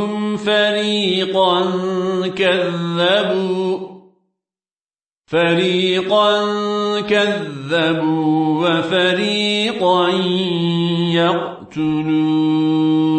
أنفسهم فريقا كذبوا فريقا كذبوا وفريقا يقتلون.